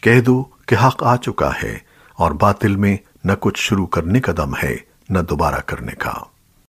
کہہ دو کہ حق آ چکا ہے اور باطل میں نہ کچھ شروع کرنے کا دم ہے، نہ دوبارہ کرنے کا۔